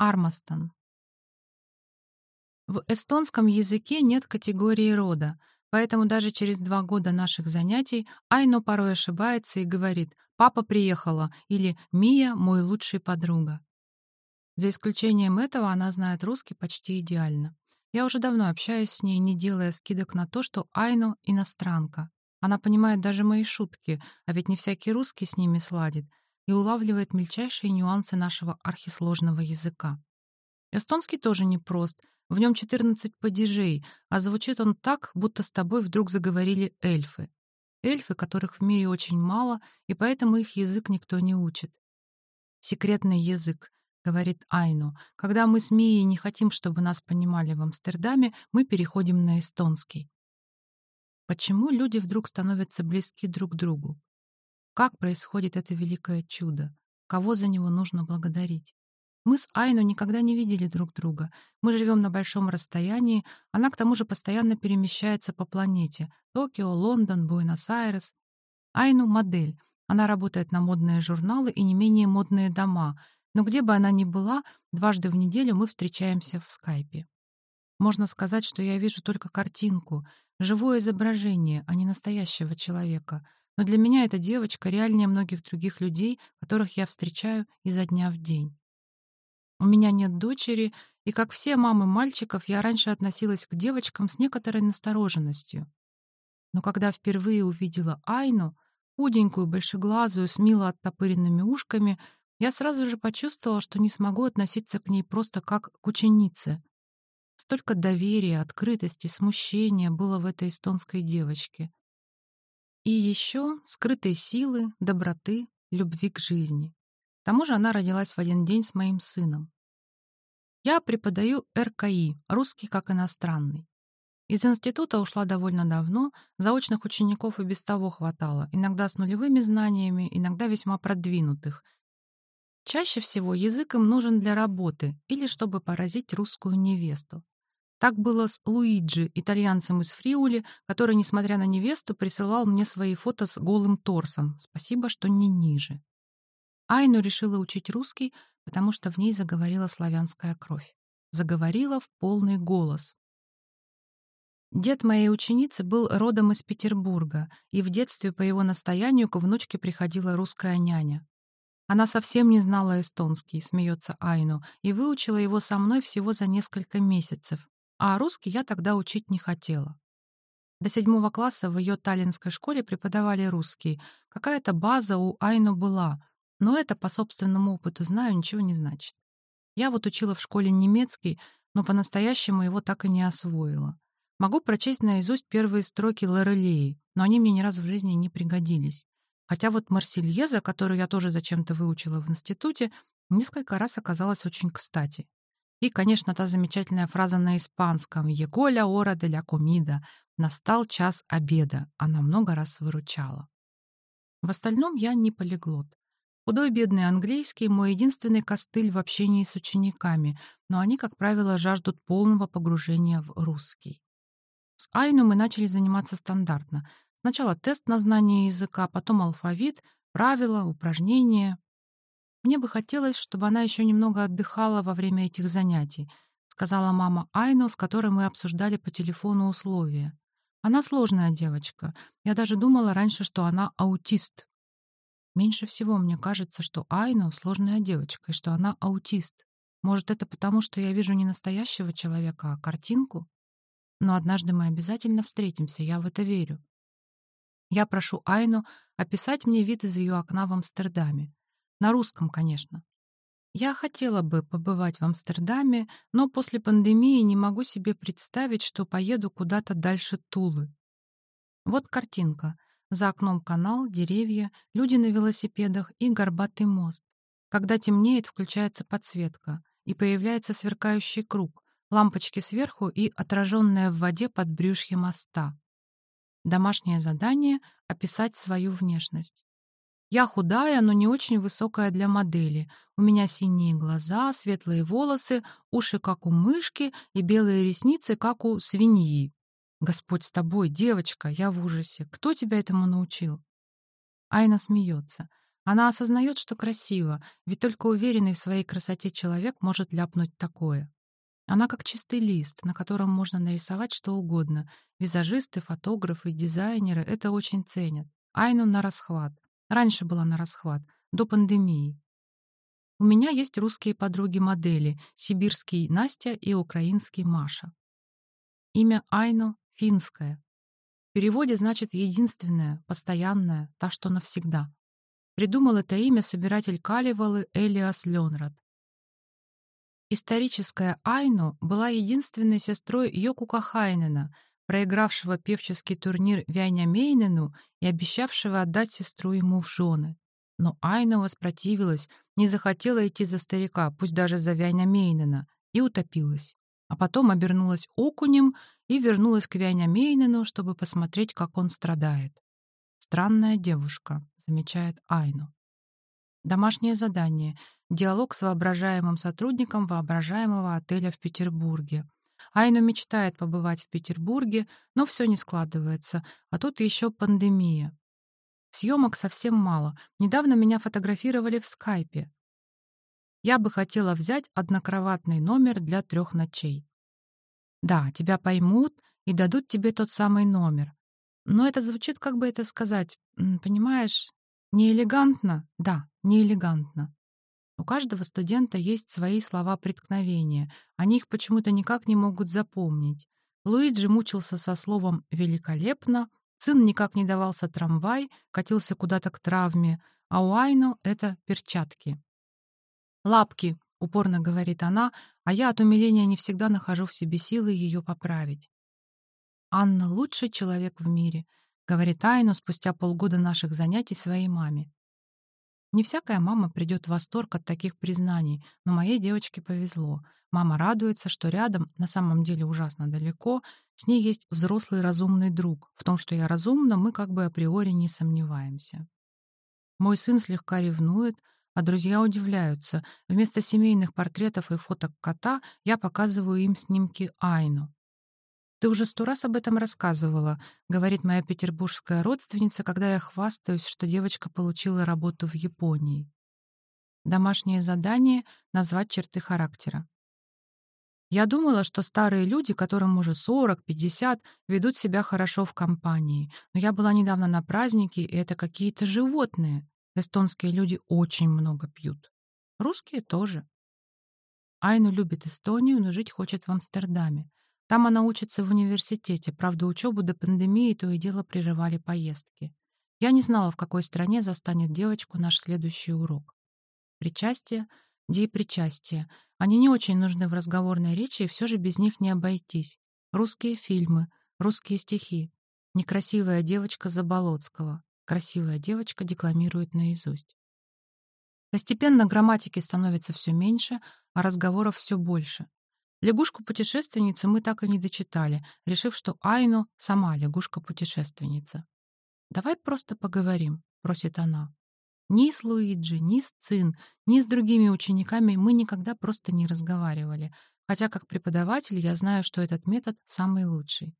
Армастон. В эстонском языке нет категории рода, поэтому даже через два года наших занятий Айно порой ошибается и говорит «папа приехала» или «Мия — мой лучший подруга». За исключением этого она знает русский почти идеально. Я уже давно общаюсь с ней, не делая скидок на то, что Айно — иностранка. Она понимает даже мои шутки, а ведь не всякий русский с ними сладит, и улавливает мельчайшие нюансы нашего архисложного языка. Эстонский тоже непрост, в нем 14 падежей, а звучит он так, будто с тобой вдруг заговорили эльфы. Эльфы, которых в мире очень мало, и поэтому их язык никто не учит. «Секретный язык», — говорит Айну. «Когда мы с Мией не хотим, чтобы нас понимали в Амстердаме, мы переходим на эстонский». Почему люди вдруг становятся близки друг другу? Как происходит это великое чудо? Кого за него нужно благодарить? Мы с Айну никогда не видели друг друга. Мы живем на большом расстоянии, она к тому же постоянно перемещается по планете. Токио, Лондон, Буэнос-Айрес. Айну — модель. Она работает на модные журналы и не менее модные дома. Но где бы она ни была, дважды в неделю мы встречаемся в скайпе. Можно сказать, что я вижу только картинку, живое изображение, а не настоящего человека — но для меня эта девочка реальнее многих других людей, которых я встречаю изо дня в день. У меня нет дочери, и, как все мамы мальчиков, я раньше относилась к девочкам с некоторой настороженностью. Но когда впервые увидела Айну, худенькую, большеглазую, с мило оттопыренными ушками, я сразу же почувствовала, что не смогу относиться к ней просто как к ученице. Столько доверия, открытости, смущения было в этой эстонской девочке. И еще скрытой силы, доброты, любви к жизни. К тому же она родилась в один день с моим сыном. Я преподаю РКИ, русский как иностранный. Из института ушла довольно давно, заочных учеников и без того хватало, иногда с нулевыми знаниями, иногда весьма продвинутых. Чаще всего язык им нужен для работы или чтобы поразить русскую невесту. Так было с Луиджи, итальянцем из Фриули, который, несмотря на невесту, присылал мне свои фото с голым торсом. Спасибо, что не ниже. Айну решила учить русский, потому что в ней заговорила славянская кровь. Заговорила в полный голос. Дед моей ученицы был родом из Петербурга, и в детстве по его настоянию к внучке приходила русская няня. Она совсем не знала эстонский, смеется Айну, и выучила его со мной всего за несколько месяцев а русский я тогда учить не хотела. До седьмого класса в ее таллинской школе преподавали русский. Какая-то база у Айну была, но это по собственному опыту знаю, ничего не значит. Я вот учила в школе немецкий, но по-настоящему его так и не освоила. Могу прочесть наизусть первые строки Лорелеи, но они мне ни разу в жизни не пригодились. Хотя вот Марсельеза, которую я тоже зачем-то выучила в институте, несколько раз оказалась очень кстати. И, конечно, та замечательная фраза на испанском «Еголя ора де ля комида» «Настал час обеда», она много раз выручала. В остальном я не полиглот. Худой бедный английский — мой единственный костыль в общении с учениками, но они, как правило, жаждут полного погружения в русский. С Айну мы начали заниматься стандартно. Сначала тест на знание языка, потом алфавит, правила, упражнения. Мне бы хотелось, чтобы она еще немного отдыхала во время этих занятий, сказала мама Айну, с которой мы обсуждали по телефону условия. Она сложная девочка. Я даже думала раньше, что она аутист. Меньше всего мне кажется, что Айну сложная девочка и что она аутист. Может, это потому, что я вижу не настоящего человека, а картинку? Но однажды мы обязательно встретимся, я в это верю. Я прошу Айну описать мне вид из ее окна в Амстердаме. На русском, конечно. Я хотела бы побывать в Амстердаме, но после пандемии не могу себе представить, что поеду куда-то дальше Тулы. Вот картинка. За окном канал, деревья, люди на велосипедах и горбатый мост. Когда темнеет, включается подсветка, и появляется сверкающий круг, лампочки сверху и отраженная в воде под брюшье моста. Домашнее задание — описать свою внешность. Я худая, но не очень высокая для модели. У меня синие глаза, светлые волосы, уши, как у мышки, и белые ресницы, как у свиньи. Господь с тобой, девочка, я в ужасе. Кто тебя этому научил? Айна смеется. Она осознает, что красиво, ведь только уверенный в своей красоте человек может ляпнуть такое. Она как чистый лист, на котором можно нарисовать что угодно. Визажисты, фотографы, дизайнеры это очень ценят. Айну на расхват. Раньше была на расхват, до пандемии. У меня есть русские подруги-модели, сибирский Настя и украинский Маша. Имя Айну финское. В переводе значит «единственная», «постоянная», «та, что навсегда». Придумал это имя собиратель Калевалы Элиас Ленрад. Историческая Айну была единственной сестрой Йокука Хайнена, проигравшего певческий турнир Вяйня Мейнену и обещавшего отдать сестру ему в жены. Но Айну воспротивилась, не захотела идти за старика, пусть даже за Вяйня Мейнена, и утопилась. А потом обернулась окунем и вернулась к Вяйня Мейнену, чтобы посмотреть, как он страдает. Странная девушка замечает Айну. Домашнее задание. Диалог с воображаемым сотрудником воображаемого отеля в Петербурге. Айну мечтает побывать в Петербурге, но все не складывается, а тут еще пандемия. Съемок совсем мало. Недавно меня фотографировали в скайпе. Я бы хотела взять однокроватный номер для трех ночей. Да, тебя поймут и дадут тебе тот самый номер. Но это звучит, как бы это сказать, понимаешь, Неэлегантно? Да, неэлегантно. У каждого студента есть свои слова преткновения. Они их почему-то никак не могут запомнить. Луиджи мучился со словом «великолепно», Цин никак не давался трамвай, катился куда-то к травме, а у Айну это перчатки. «Лапки», — упорно говорит она, а я от умиления не всегда нахожу в себе силы ее поправить. Анна — лучший человек в мире — говорит Айну спустя полгода наших занятий своей маме. Не всякая мама придет в восторг от таких признаний, но моей девочке повезло. Мама радуется, что рядом, на самом деле ужасно далеко, с ней есть взрослый разумный друг. В том, что я разумна, мы как бы априори не сомневаемся. Мой сын слегка ревнует, а друзья удивляются. Вместо семейных портретов и фоток кота я показываю им снимки Айну. «Ты уже сто раз об этом рассказывала», — говорит моя петербургская родственница, когда я хвастаюсь, что девочка получила работу в Японии. Домашнее задание — назвать черты характера. Я думала, что старые люди, которым уже 40-50, ведут себя хорошо в компании. Но я была недавно на празднике, и это какие-то животные. Эстонские люди очень много пьют. Русские тоже. Айну любит Эстонию, но жить хочет в Амстердаме. Там она учится в университете, правда, учебу до пандемии то и дело прерывали поездки. Я не знала, в какой стране застанет девочку наш следующий урок. Причастие, причастие. Они не очень нужны в разговорной речи, и все же без них не обойтись. Русские фильмы, русские стихи. Некрасивая девочка Заболоцкого. Красивая девочка декламирует наизусть. Постепенно грамматики становится все меньше, а разговоров все больше. Лягушку-путешественницу мы так и не дочитали, решив, что Айну сама лягушка-путешественница. «Давай просто поговорим», — просит она. Ни с Луиджи, ни с Цин, ни с другими учениками мы никогда просто не разговаривали, хотя как преподаватель я знаю, что этот метод самый лучший.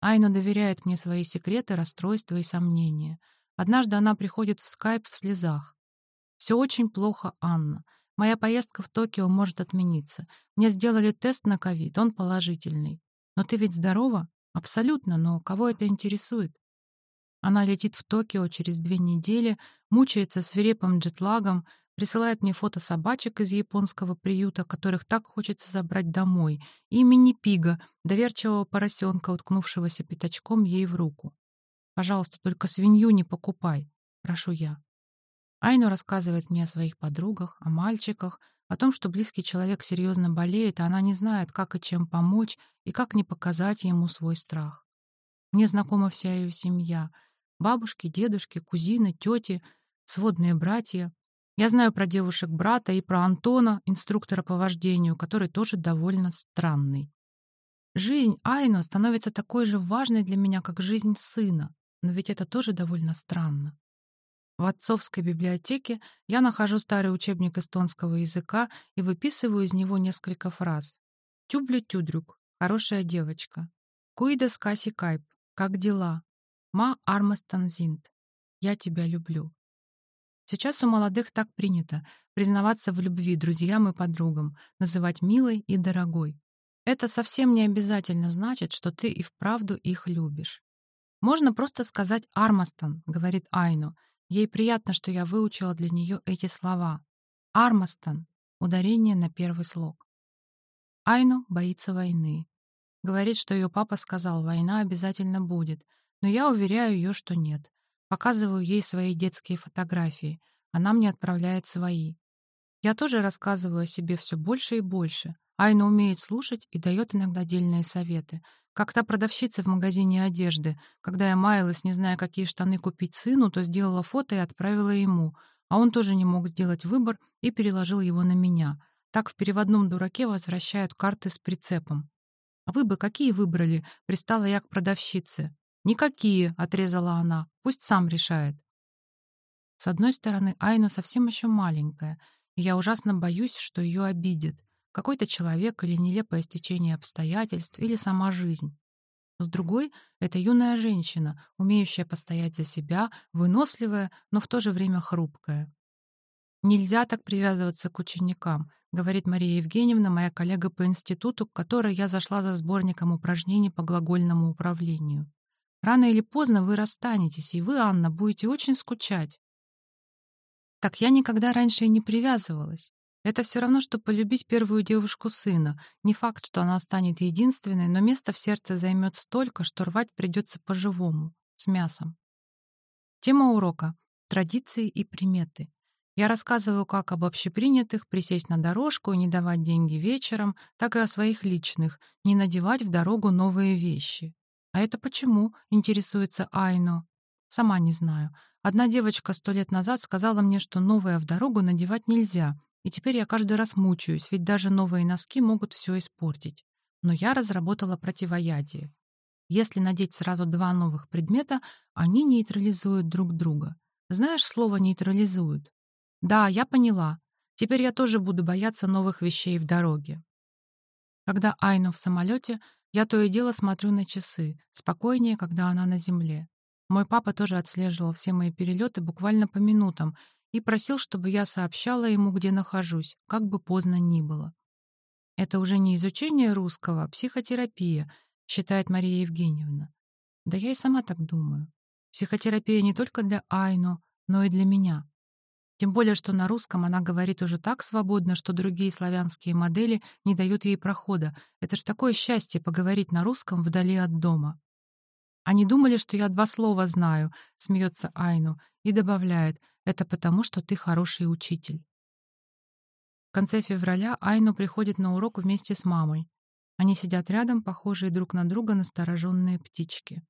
Айну доверяет мне свои секреты, расстройства и сомнения. Однажды она приходит в скайп в слезах. «Все очень плохо, Анна. Моя поездка в Токио может отмениться. Мне сделали тест на ковид, он положительный. Но ты ведь здорова? Абсолютно, но кого это интересует? Она летит в Токио через две недели, мучается свирепым джетлагом, присылает мне фото собачек из японского приюта, которых так хочется забрать домой, и мини-пига, доверчивого поросенка, уткнувшегося пятачком ей в руку. «Пожалуйста, только свинью не покупай», — прошу я. Айну рассказывает мне о своих подругах, о мальчиках, о том, что близкий человек серьезно болеет, а она не знает, как и чем помочь, и как не показать ему свой страх. Мне знакома вся ее семья. Бабушки, дедушки, кузины, тети, сводные братья. Я знаю про девушек брата и про Антона, инструктора по вождению, который тоже довольно странный. Жизнь Айну становится такой же важной для меня, как жизнь сына, но ведь это тоже довольно странно. В отцовской библиотеке я нахожу старый учебник эстонского языка и выписываю из него несколько фраз. «Тюблю тюдрюк, хорошая девочка. Куида скаси кайп, как дела? Ма армастанзинт, я тебя люблю». Сейчас у молодых так принято признаваться в любви друзьям и подругам, называть милой и дорогой. Это совсем не обязательно значит, что ты и вправду их любишь. Можно просто сказать «Армастон», — говорит Айну. Ей приятно, что я выучила для нее эти слова. «Армастон» — ударение на первый слог. Айну боится войны. Говорит, что ее папа сказал, война обязательно будет, но я уверяю ее, что нет. Показываю ей свои детские фотографии. Она мне отправляет свои. Я тоже рассказываю о себе все больше и больше. Айна умеет слушать и дает иногда дельные советы. Как та продавщица в магазине одежды. Когда я маялась, не зная, какие штаны купить сыну, то сделала фото и отправила ему. А он тоже не мог сделать выбор и переложил его на меня. Так в переводном дураке возвращают карты с прицепом. «А вы бы какие выбрали?» — пристала я к продавщице. «Никакие», — отрезала она. «Пусть сам решает». С одной стороны, Айна совсем еще маленькая, и я ужасно боюсь, что ее обидят какой-то человек или нелепое стечение обстоятельств, или сама жизнь. С другой — это юная женщина, умеющая постоять за себя, выносливая, но в то же время хрупкая. «Нельзя так привязываться к ученикам», — говорит Мария Евгеньевна, моя коллега по институту, к которой я зашла за сборником упражнений по глагольному управлению. «Рано или поздно вы расстанетесь, и вы, Анна, будете очень скучать». Так я никогда раньше и не привязывалась. Это все равно, что полюбить первую девушку сына. Не факт, что она станет единственной, но место в сердце займет столько, что рвать придется по-живому, с мясом. Тема урока — традиции и приметы. Я рассказываю как об общепринятых, присесть на дорожку и не давать деньги вечером, так и о своих личных, не надевать в дорогу новые вещи. А это почему, интересуется Айно. Сама не знаю. Одна девочка сто лет назад сказала мне, что новое в дорогу надевать нельзя, и теперь я каждый раз мучаюсь, ведь даже новые носки могут все испортить. Но я разработала противоядие. Если надеть сразу два новых предмета, они нейтрализуют друг друга. Знаешь слово «нейтрализуют»? Да, я поняла. Теперь я тоже буду бояться новых вещей в дороге. Когда Айну в самолете, я то и дело смотрю на часы, спокойнее, когда она на земле. Мой папа тоже отслеживал все мои перелеты буквально по минутам и просил, чтобы я сообщала ему, где нахожусь, как бы поздно ни было. Это уже не изучение русского, а психотерапия, считает Мария Евгеньевна. Да я и сама так думаю. Психотерапия не только для Айно, но и для меня. Тем более, что на русском она говорит уже так свободно, что другие славянские модели не дают ей прохода. Это ж такое счастье поговорить на русском вдали от дома. Они думали, что я два слова знаю, смеется Айну, и добавляет, это потому, что ты хороший учитель. В конце февраля Айну приходит на урок вместе с мамой. Они сидят рядом, похожие друг на друга настороженные птички.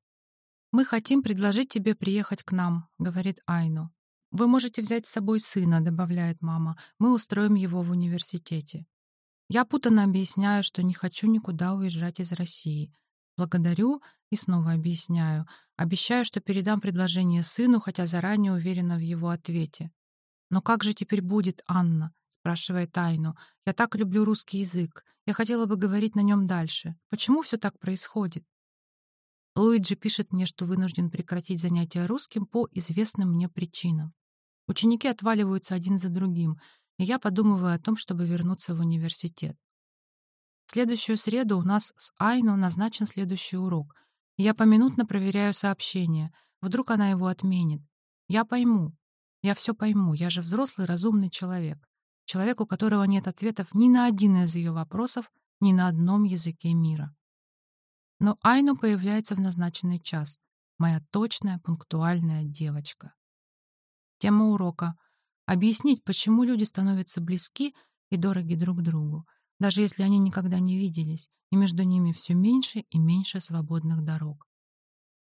«Мы хотим предложить тебе приехать к нам», — говорит Айну. «Вы можете взять с собой сына», — добавляет мама. «Мы устроим его в университете». Я путанно объясняю, что не хочу никуда уезжать из России. Благодарю и снова объясняю. Обещаю, что передам предложение сыну, хотя заранее уверена в его ответе. «Но как же теперь будет, Анна?» — спрашивает Айну. «Я так люблю русский язык. Я хотела бы говорить на нем дальше. Почему все так происходит?» Луиджи пишет мне, что вынужден прекратить занятия русским по известным мне причинам. Ученики отваливаются один за другим, и я подумываю о том, чтобы вернуться в университет. Следующую среду у нас с Айну назначен следующий урок — я поминутно проверяю сообщение. Вдруг она его отменит. Я пойму. Я все пойму. Я же взрослый, разумный человек. Человек, у которого нет ответов ни на один из ее вопросов, ни на одном языке мира. Но Айну появляется в назначенный час. Моя точная, пунктуальная девочка. Тема урока. Объяснить, почему люди становятся близки и дороги друг другу даже если они никогда не виделись, и между ними все меньше и меньше свободных дорог.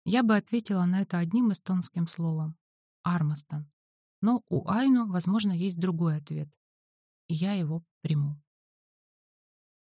Я бы ответила на это одним эстонским словом — «Армастон». Но у Айну, возможно, есть другой ответ, и я его приму.